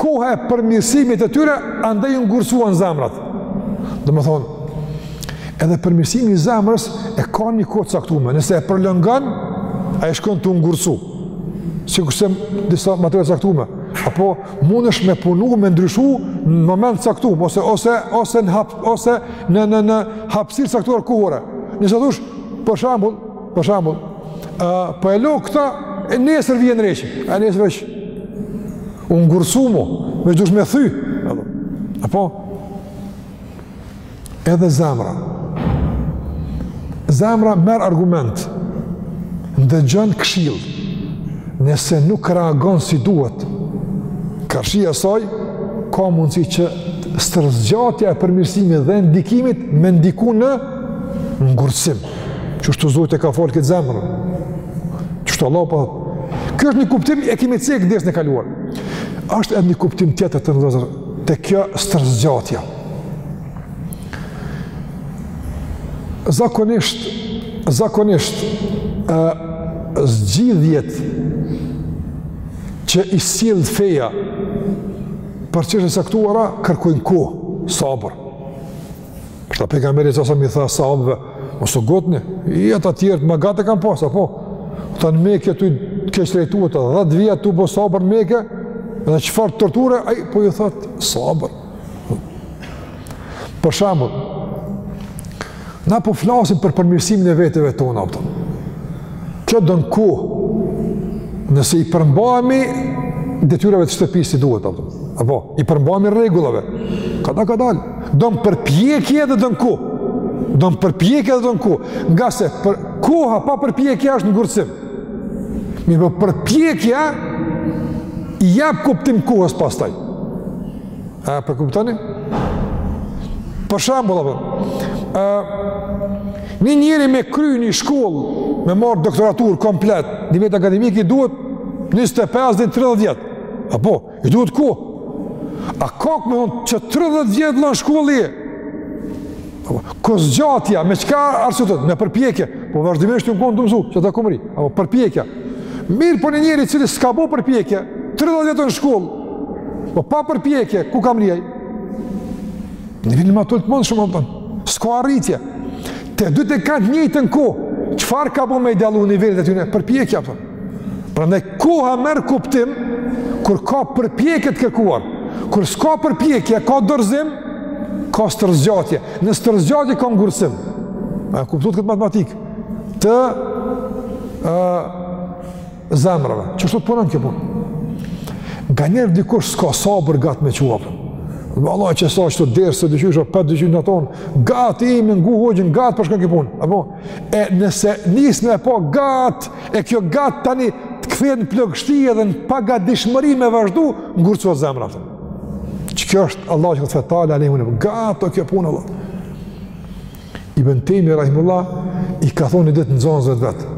Koha e përmirësimit të tyre, andaj ju ngurësuan zemrat. Domethonë, edhe përmirësimi i zemrës e ka një kohë caktume. Nëse e prolongon, ajo shkon tu u ngurësu. Sikurse disa materiale t'caktume. Apo mundesh me punu, me ndryshu në moment caktume, ose, ose, ose, në, hap, ose në, në, në hapësirë caktuar kohore. Nëse thush, për shembull, Për shembull, uh, për po e lo këta, e nesër vij e ndreqi, e nesër veç, u ngurësu mo, veç dush me thy, apo, edhe zemra, zemra merr argument, ndëgjon këshillë, nëse nuk reagon si duhet, karshi asaj, ka mundësi që stërzgjatja e përmirësimit dhe ndikimit me ndiku në ngurësim. Qështu Zoti e ka falë këtë zemrë. Qështu Allahu po. Kjo është një kuptim e kemi cekë dersin e kaluar. Ashtë edhe një kuptim tjetër vëllezër, te kjo stërzgjatja. Zakonisht, zakonisht, e, zgjidhjet që i sjell feja për çështje të caktuara, kërkojnë kohë, sabër. Për ta pejgamberi alejhi selam i tha sahabëve, mos u ngutni, ata tjerët ma gatë kanë pas apo. Ata në Mekë të keqtrajtuar 10 vjet tu bo sabër në Mekë, dhe çfarë torture ai po ju thot sabër. Për shembull, na po flasim për përmirësimin e veteve tona a kupton. Kjo don kohë nëse i përmbahemi detyrave të shtëpisë si duhet a kupton. Apo i përmbahemi rregullave. Kadal kadalë. Don përpjekje dhe don kohë. Don përpjekje dhe don kohë. Ngase për, koha pa përpjekje është ngurtësim. Mirëpo përpjekja i jap kuptim kohës pastaj. A po kuptoni? Për shembull, apër, a, një njeri me kry një shkollë, me marrë doktoraturë komplet, nivel akademik i duhet 25 dhe 30 vjet. Apo, I duhet kohë? A ka me kon që 30 vjet në shkollë e? Kjo zgjatja, me çka arsyetohet? Me përpjekje. Po vazhdimisht tu kon tu mësu, që ta ka mrri. Apo përpjekja. Mirëpo një njeri i cili s'ka bo përpjekje, 30 vjet në shkollë. Po pa përpjekje, ku ka mrri ai? Në nivel ma t'ulët të mundshëm, a kupton. S'ka arritje. Të dytë kanë njëjtën kohë. Çfarë ka bo me i dallu nivelet e tyne? Përpjekja, a kupton. Prandaj koha merr kuptim, kur ka përpjekje të kërkuar, kur s'ka përpjekje, ka dorëzim, ka stërzgjatje, në stërzgjatje ka ngurtësim. A e kuptot këtë matematikë? Të e, zemrave. Qeshtu punon kjo punë? Nganjëherë dikush s'ka sabër gatë me qua përën. Vallahi që sa që të derë s'e di qysh, apet s'di qysh me thonë, gatë i me ngu hoxhën, gatë po shkon kjo punë. Apo? E nëse nis me bo gatë, E kjo gatë tani të kthehet në plogështi edhe në pagatishmëri me vazhdu, ngurtësohet zemra. Qikjo është Allahu që thotë fetale, alejhimul, gatë o kjo punë Allah. Ibn Tejmi, Rahimehullah, i ka thonë ni ditë nxonësve të vet.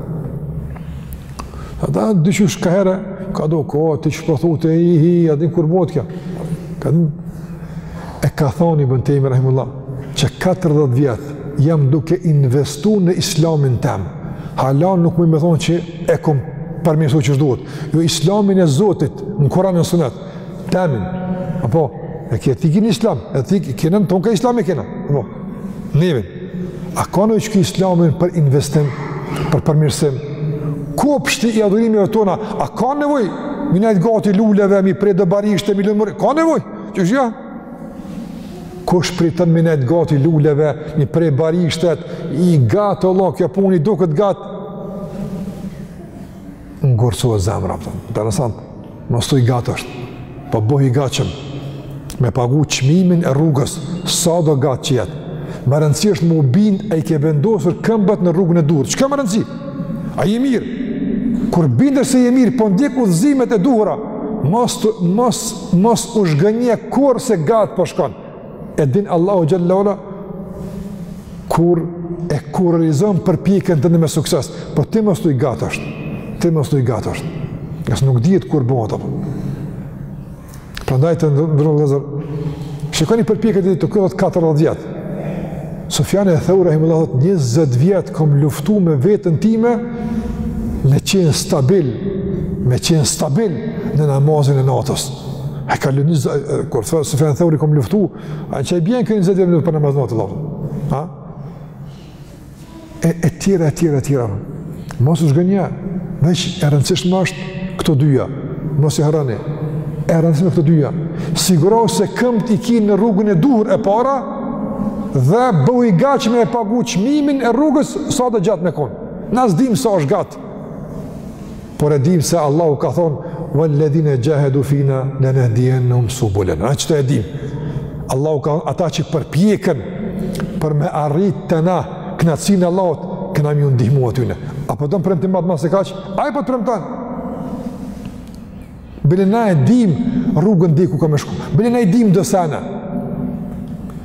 Ata s'di qysh ka herë, ka do kohë, ti që përthu po të i hi, adin kur mot kjo. Ka e ka thonë Ibn Tejmi Rahimehullah, që 40 vjet jam duke investu në islamin tem, hala nuk muj me thonë që e kom përmirësu qysh duhet, jo islamin e Zotit, në Kuran e Sunet, temin, apo, e ki ti ni islam, e ti kena të tonë ka islam e kena, apo, neve, a ka nevojë qiky islami për investim, për përmirësim, kopshti i adhurimeve tona, a ka nevojë, mi nejt gati luleve, mi pre do barishte, mi lëvru, ka nevojë, Qysh ja? Kush priton me i nejt gati luleve, me i pre barishtet, i gatë vallah, kjo punë i duket gatë. Ngurtësohet zemra, pëtëm. Dhe në samë, mos thuj i gatë është, po bëhu i gatshëm, me pagu çmimin e rrugës, sado gatë që jetë. Me rëndësi është me u bind a i ke vendosur këmbët në rrugën e duhur. Çka me rëndësi? A je mirë? Kur bindesh se je mirë, po ndjek udhëzimet e duhura, mos, mos Mos u zhgënje kurrë se gat po shkon. E din Allahu xhelle ve ala kur e kurorëzon përpjekjen tënde me sukses, po ti mos thuj gat është. Ti mos thuj i gat është. Se nuk dihet kur bëhet apo. Prandaj të nderuar vëllezër. Shikoni përpjekjet e të këto 40 vjet. Sufjan eth-Theuri, rahimehullah, thotë njëzet vjet kom luftu me veten time, me qenë stabil, me qenë stabil në namazin e natës. E ka lënë njëzet, kur thotë Sufjan eth-Theuri, kom luftu, ça i bjen kjo njëzet vjet për namazin e natës, Allah. Ha? e e tjera e tjera e tjera. Mos u zhgënje, veç e rëndësishme është këto dyja. Mos i harroni. E rëndësishme këto dyja. Siguro se këmbët i ke në rrugën e duhur e para dhe bëhu i gatshëm me pagu çmimin e rrugës sado gjatë me kon. Na s'dim sa është gat. Por e dimë se Allahu ka thonë, Walladhina jahadu fina lanahdiyannahum subulana. Qetë e dimë. Allahu ka thonë, ata që përpjeken për me arrit te na kënaqësinë e Allahut, kena me u ndihmu atyne. A po don premtim më të madh se kaq? Ai po t'premton. Bile na e dim rrugën, dim ku ka me shku. Bile na i dim do sene.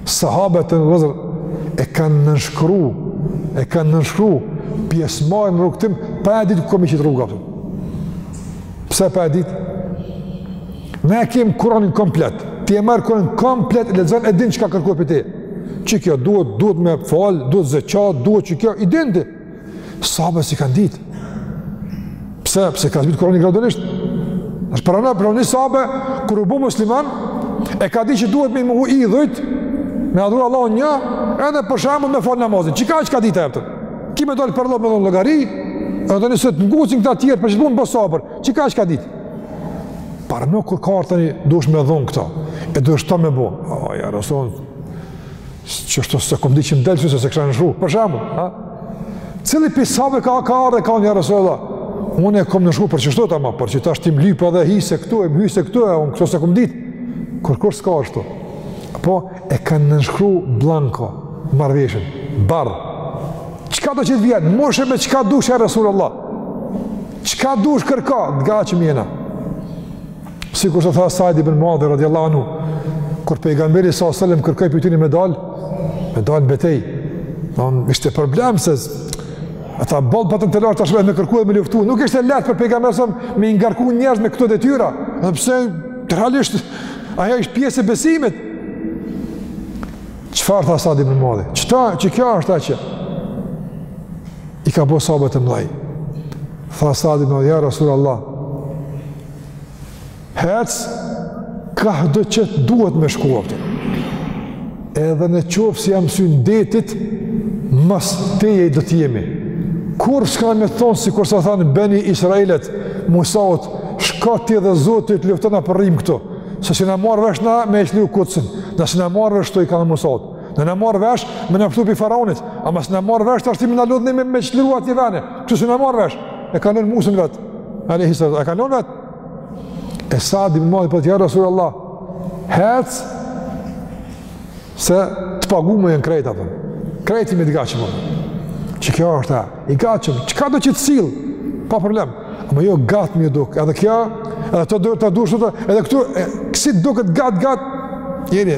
Sahabët, të nderuar vëllezër, e kanë nënshkru, e kanë nënshkru pjesëmarrjen në rrugëtim, pa e ditë ku ka me i qitë rruga. Pse pa e ditë? Ne e kemë kuranin komplet. Ti e merr kuranin komplet, lexon e din çka ka kërku prej teje. Që kjo duhet, duhet me falë, duhet zeqat, duhet që kjo, i din ti. Sahabët s'i kanë ditë. Pse? Pse ka zbritë Kurani gradualisht? Prandaj, pra një sahabe, kur u bo musliman, e ka ditë që duhet me i mohu idhujt, me adhuru Allahun një, edhe për shembull me falë namazin. Qikaq ka ditë e eptën? Ki me dalë para Allahut me dhënë llogari, edhe dhe nëse të ngucin këta tjerët, për që të bënë sabër. Qikaq ka ditë? Prandaj kur ka ardhë tani, dush me dhënë këta, e dush këta me bo. A ja Resul, Qysh, s'e kom ditë që më del, se s'e kisha nënshkru, për shembull, ha? Cili prej sahabëve ka ardhë, ka thënë ja Resulullah? Unë e kom nënshkru për qeshtu, ama, po qe tash ti m'lyp edhe hi se këtu, e më hy se këtu, e unë këto s'e kom ditë. Kurrë, kurrë s'ka ashtu. Po, e kanë nënshkru blanko, marrëveshjen, bardh. Çkado që të vjen? Mbushe me çka dush, ja Resulullah? Çka dush kërko? T'gatshëm jena. Sikur ç'tha Said ibn Muadhi radiallahu anhu, kur pejgamberi alejhi selam kërkoi prej tyne me dal, me dal n'betejë, nuk ishte problem se ata boll patën po tash me kërku dhe me luftu, nuk ishte lehtë për pejgamberin a.s. me i ngarku njerëz me këto detyra, edhe pse realisht ajo ishte pjesë e besimit. Çfarë tha Said ibn Muadhi? Qeta, qekjo është, a? I ka bo sahabët e mëdhaj. Tha Said ibn Muadhi, ja Resulallah, Hec, kahdo që të duhet me shku, apet. Edhe në qoftë se ia msyn detit, mas teje do t'jemi. Kurrë s'kena me thonë, sikurse thanë, Beni Israelet, Musaut, shko ti dhe Zoti yt luftoni na po rrimë këtu, se s'jena marrë vesh na me e çliru Kudsin, na s'jena marrë vesh kështu i kanë Musaut. Na jena marrë vesh, me na pshtu pi faraonit, ama s'jena marrë vesh, tash me na lodhë me, me çliru atje vene, këtu s'jena marrë vesh, e kanë lonë Musën vetë, alejhi selam, e kanë lonë vetë, e Sad ibn Muadhi, po thotë ja Resulallah, hec, se të pagu me në krejt, apë, krejt jemi të gatshëm, qekjo është, i gatshëm, çkado që të sjell, pa problem, ama jo gatë m'i dukë, edhe kjo, edhe të dërë të dushtë, edhe këtu, e, t'i duket gatë, gatë, njeri,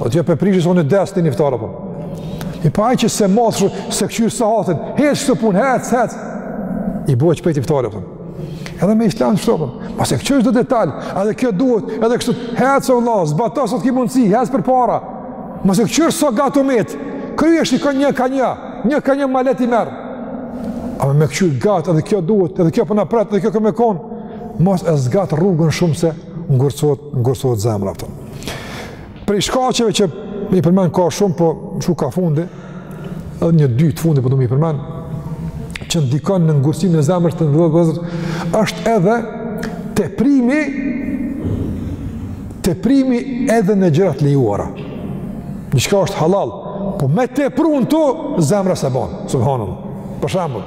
Do t'ia prishë, s'un erdh iftari, apo. I pa që se mos shumë, s'e këqyr sahatin, hec n'punë, hecë, hecë. I bua shpejt iftari, apo. Edhe me islam të njëjtën, po. mos e këqyr n'detal, edhe kjo duhet, edhe kështu, hec o vlla, zbato sot ki mundësi, hec përpara. Mos e këqyr sa gatë u metë, kur është i ka një ka një, një ka një malet i merë. A me këqyrë gatë, edhe kjo duhet, edhe kjo po na pret, edhe kjo ka me konë, mos e zgat rrugën shumë se ngurcohet, ngurcohet zemra, apet. Prej shkaqeve që me i përmend ka shumë, po shku kah fundi, edhe një dy te fundi, po du me i përmend, që ndikon në ngurtësimin e zemrës të nderuar vëllezër, është edhe teprimi, teprimi edhe në gjëra të lejuara. Diçka është halal, po me teprun te zemra s'e bon, subhanallah, për shembull.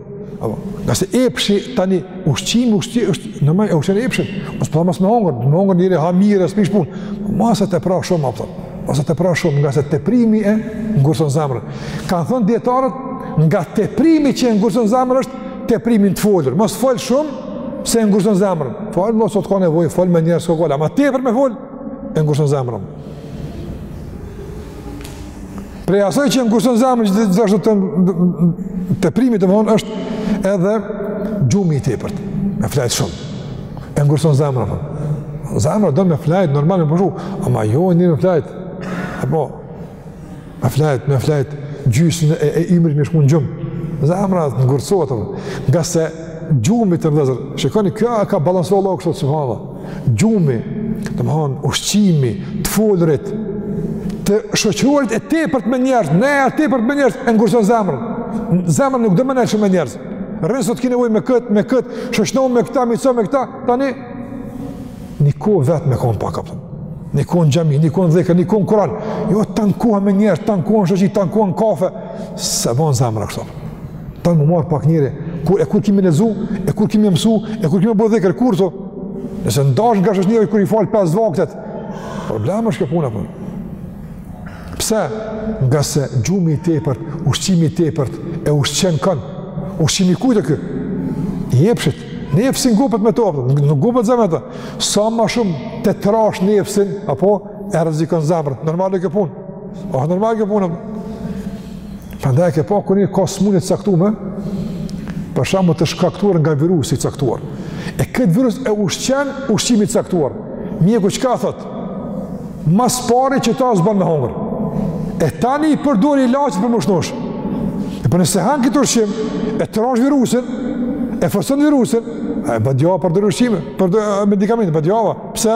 Apo, ngase epshi, tani, ushqimi, ushqimi, është, në me, e ushqen e epshin, s'po tham mos me hongër, me hongër njeri ha mirë, s'prish punë, mos e tepro shumë, apet, mos e tepro shumë, ngase teprimi e ngurson zemrën. Kanë thënë dijetarët, nga teprimi që e ngurson zemrën është teprimi në të folur, mos fol shumë, se e ngurson zemrën. Fol, aq sa t'ka nevojë, fol me njerëz, s'ka kolla, ama tepër me folë, e ngurson zemrën. Prej asaj që e ngurson zemrën gjithashtu te teprimit të vonë është edhe gjumi i tepërt. Me flejt shumë. E ngurson zemrën. Po. Zemra don me flejt normal me pushu, ama jo ni me flejt. Apo me flejt, me flejt gjysën e, e ymrit me shku n'gjumë. Zemra t'ngursohet. Ngase gjumi të vëllazër. Shikoni kjo a ka balancuar Allahu kështu subhanallahu. Gjumi, domthon ushqimi, të folurit, të shoqëruarit e tepërt me njerëz, ne e tepërt me njerëz e ngurson zemrën. Zemra nuk do me nejt shumë me njerëz. Rrënë sot kine vojë me këtë, me këtë, shoqnohu me këta, miqsohu me këta, tani, një kohë vetë me konë pak, a kupton. Një kohë në xhami, një kohë në dhikër, një kohë në Kuran. Jo, tan koha me njerëz, tan koha në shoqni, tan koha në kafe. S'e don zemra kështu. Tani m'u marrë pak njeri, kur, e kur kemi lezu, e kur kemi mësu, e kur kemi bo dhikër kur kështu, nëse ndahesh nga shoqnia veç kur i fal 5 vaktet, problem është kjo puna po. Pse? Nga se gjumi i tepërt, ushqimi i tepërt, e ushqen kënd, ushqimi i kujt ky, i epshit, nefsi ngopet me to, nuk ngopet zemra me to, sa ma shumë ta trash nefsin, apo, e rrezikon zemrën. Normale kjo punë. O, po, normale kjo punë. Prandaj e ke pa kur një ka smunje t'caktume, për shembull të shkaktuar nga virusi i caktuar. E këtë virus e ushqen ushqimi i caktuar. Mjeku çka thotë, ma s'pari qeta s'ban me hongër. E tani i përdor ilaçet për m'u shnosh. E po nëse han këtë ushqim, e trash virusin, e forcon virusin, e badjava përdor ushqime, përdor medikamentin, badjava. Pse?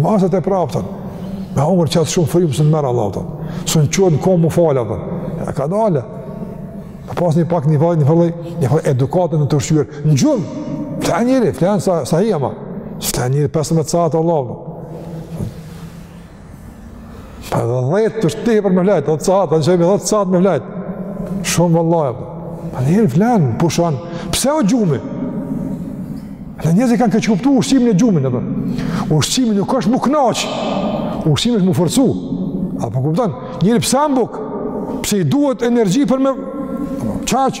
Masat e prapëtën, me hongër qaq shumë frymë s'mun merr Allah, tënë. s'mun çohet n'komë m'u falë, e ka dalë, me pas një pak një vajtë, një fëllëj, një fëllëj edukatën në të ushqyer, në gjumë, flen njeri, flen sa, sa hi ama, flen njeri 15 sahat Allah, tënë. Po edhe dhjetë është tepër me flajtë, dhjetë sahat, dhe në shëjme dhjetë sahat me flajtë. Shumë vëlla, po njëherë flan, pushon, pse o gjumi? Dhe njerëzit e kanë keqkuptu ushqimin e gjumin, dhe për. Ushqimi nuk është m'u knaq, ushqimi është m'u forcu. A po kupton, njeri pse han bukë, pse i duhet energji për me ec,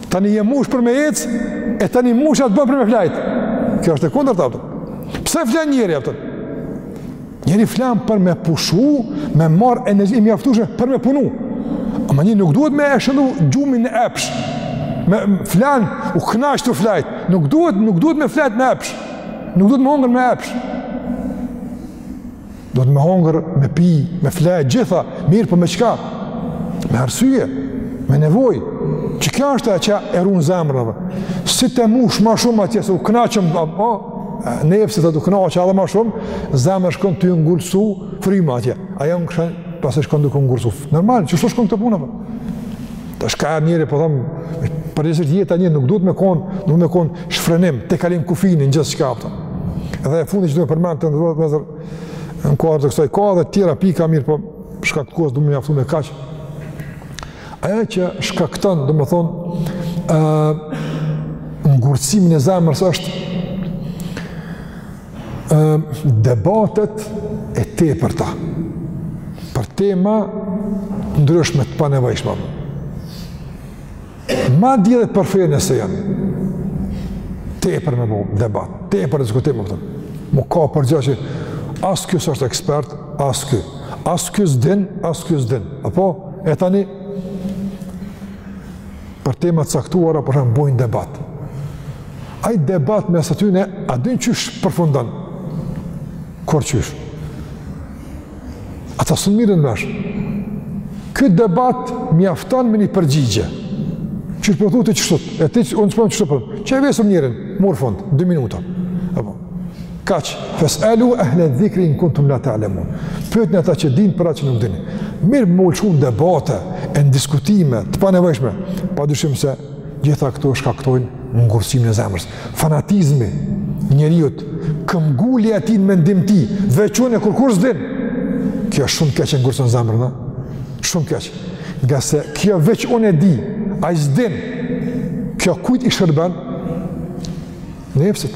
Tani e mush për me ec, e tani mushja të bon për me flajt. Kjo është e kundërta. Pse flan njeri a kupton? Njeri flan për me pushu, me marr energji e mjaftueshme për me punu. Ama një nuk duhet me e shndërru gjumin në epsh. Me flan, u kënaq tu flajt. Nuk duhet, nuk duhet me flajt me epsh. Nuk duhet me hongër me epsh. Duhet me hongër, me pi, me fle, gjitha, mirëpo me çka, me arsye, me nevojë, që kjo është ajo që e run zemrën, si të mush ma shumë atje, se u knaqëm, a, a, a nefsi t'u knaq edhe ma shumë, zemra shkon tu u ngurtësu fryma atje, a jam këshën, pasi shkon duke u ngurtësu, normal, që shkën të punë, të shka e mire, po thomë, për njësër jetë a një, nuk duhet me konë, nuk me konë shfrenim, t'e kalojmë kufinin, në gjithçka, edhe e fundit që duhet përmend të nderuar, Në kuadër të kësaj ka edhe tjera pika mirëpo shkak të kohës du me u mjaftu me kaq. Ajo që shkakton, domethënë, ngurcimin e zemrës është debatet e tepërta. Për tema të ndryshme të panevojshme. Madje edhe për fe nëse janë, tepër me bo debat, tepër diskutim, me u kap për gjë që as ky s'është ekspert, as ky, as ky s'din, as ky s'din, apo, e tani, për tema të caktuara, për shembull bojnë debat. Ai debat mes tyne, a din qysh përfundon? Kurqysh. Ata s'merren vesh. Ky debat mjafton me një përgjigje. Që po thu ti qështu, e ti qështu, po. Qe e vesëm njërin, mor fund, 2 minuta. Apo. Kaq, fes'elu ehle dhikri in kuntum la ta'lamun. Pyetni ata që dinë për atë që nuk dini. Mirë me u lshu n'debate, e në diskutime, të panevojshme, padyshim se gjitha këto shkaktojnë ngurcimin e zemrës. fanatizmi i njeriut, këmbëngulja e tij në mendim të tij, veç unë kurkush s'din, kjo shumë keq e ngurcon zemrën, a? shumë keq, ngase kjo veç unë e di, ai s'din, kjo kujt i shërben, nefsit,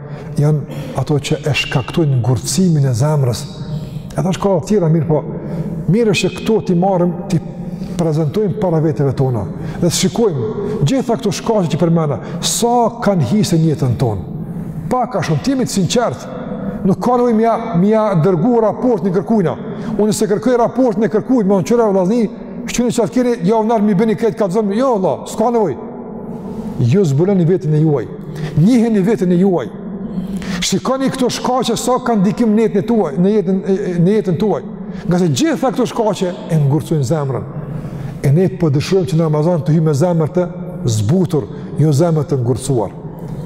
janë ato që e shkaktojnë ngurcimin e zemrës. Edhe është ka të tjera mirëpo mirë është që këto t'i marrim t'i prezantojmë para veteve tona. Dhe të shikojmë gjitha këto shkaqe që përmenda, sa kanë hise në jetën tonë. Pak a shumë të jemi të sinqertë. Nuk ka nevojë me ia, me ia dërgu raportin kërkujna. Unë s'e kërkoj raportin e kërkujt, më çora vëllazni, shikoni çfarë keni, jo ja, më bëni këtë kallzoni, jo vëlla, s'ka nevojë. Ju zbuloni veten e juaj. Njiheni veten e juaj. Shikoni këto shkaqe sa kanë ndikim në jetën tuaj, në jetën në jetën tuaj. Ngase të gjitha këto shkaqe e ngurcojnë zemrën. E ne po dëshirojmë që në Ramazan të hyjmë me zemër të zbutur, jo zemër të ngurcuar.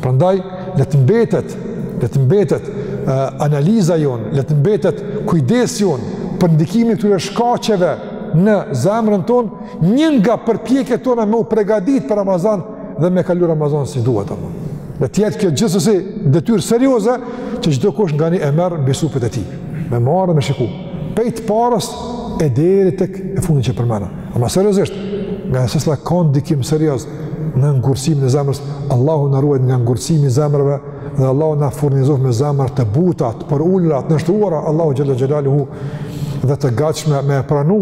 Prandaj le të mbetet, le të mbetet uh, analiza jonë, le të mbetet kujdesi jonë për ndikimin e këtyre shkaqeve në zemrën tonë Një nga përpjekjet tona me u pregadit për Ramazan dhe me kalu Ramazan si duhet apo. Le të jetë kjo gjithsesi detyrë serioze që gjithkush nga ne e merr mbi supet e tij. Me marrë dhe me shiku. Prej të parës e deri tek e fundit që përmenda. Ama seriozisht, ngase kanë ndikim serioz në ngurcimin e zemrës, Allahu na ruajt nga ngurcimi i zemrave dhe Allahu na furnizoftë me zemra të buta, të përulura, të nënshtruara Allahut xhele xhelaluhu dhe të gatshme me pranu